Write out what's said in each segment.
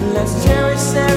Let's cherish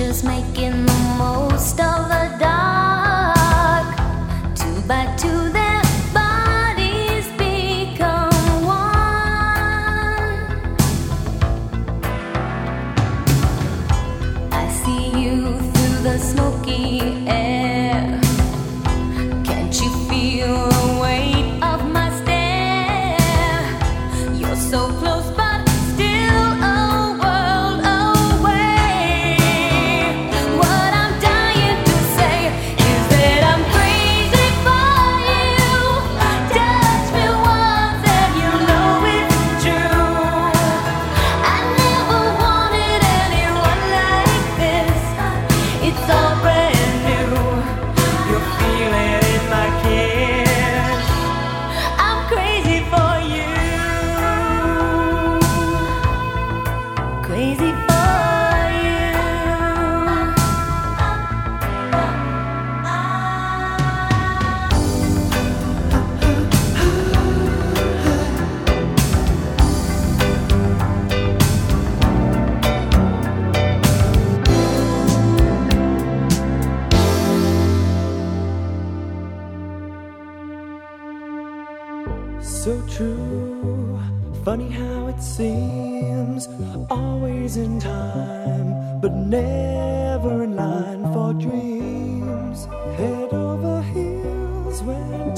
just making the most.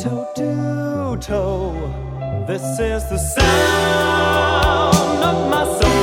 Toe do toe. This is the sound of my soul.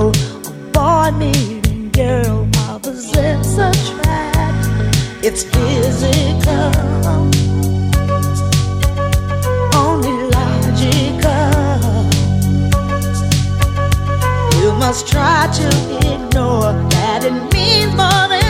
a boy meeting girl represents a. It's physical, only logical. You must try to ignore that it means more than.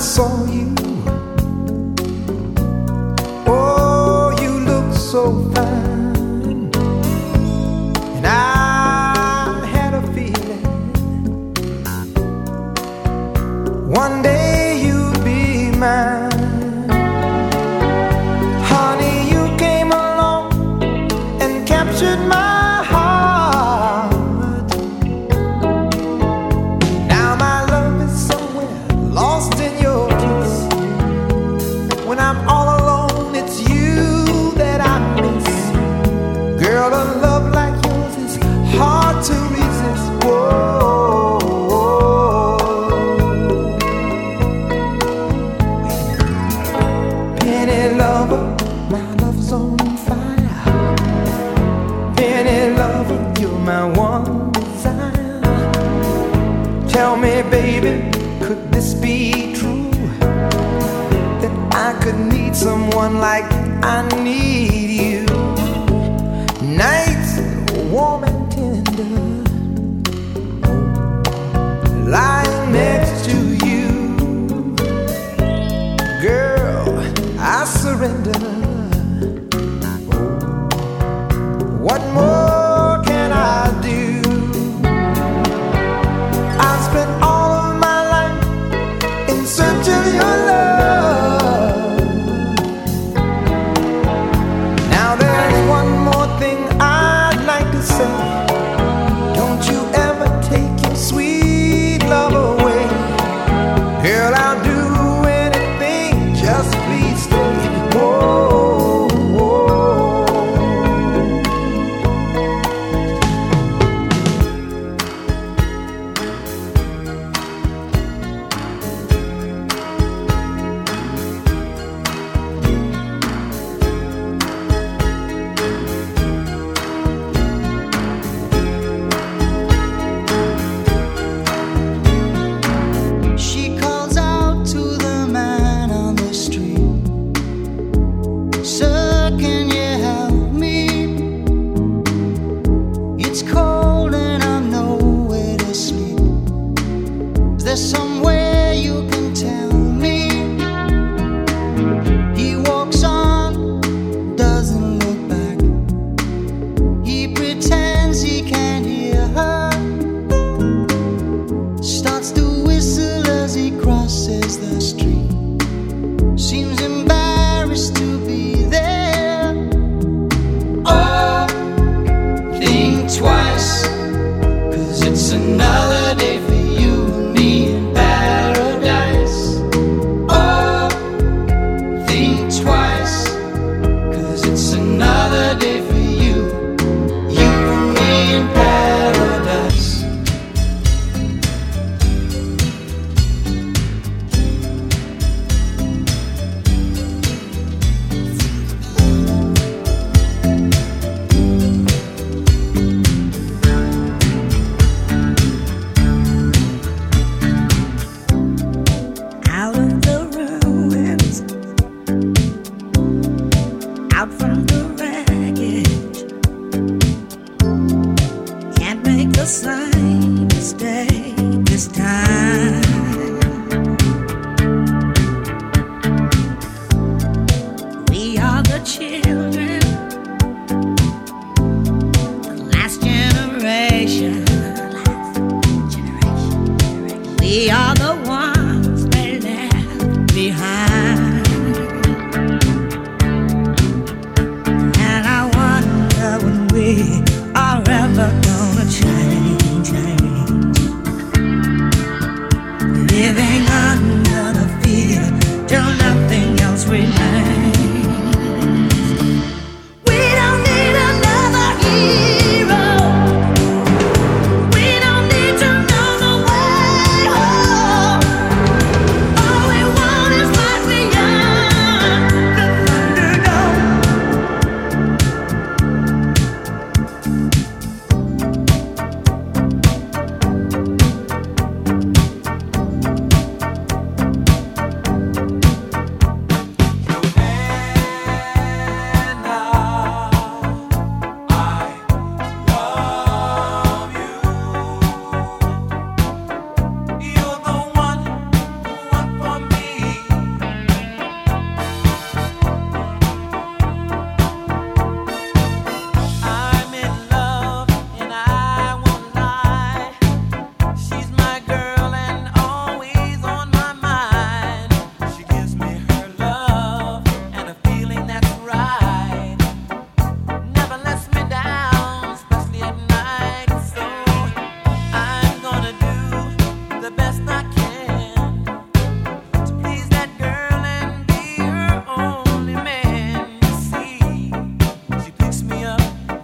só my one desire. Tell me, baby, could this be true? That I could need someone like I need. somewhere you can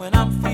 when I'm feeling.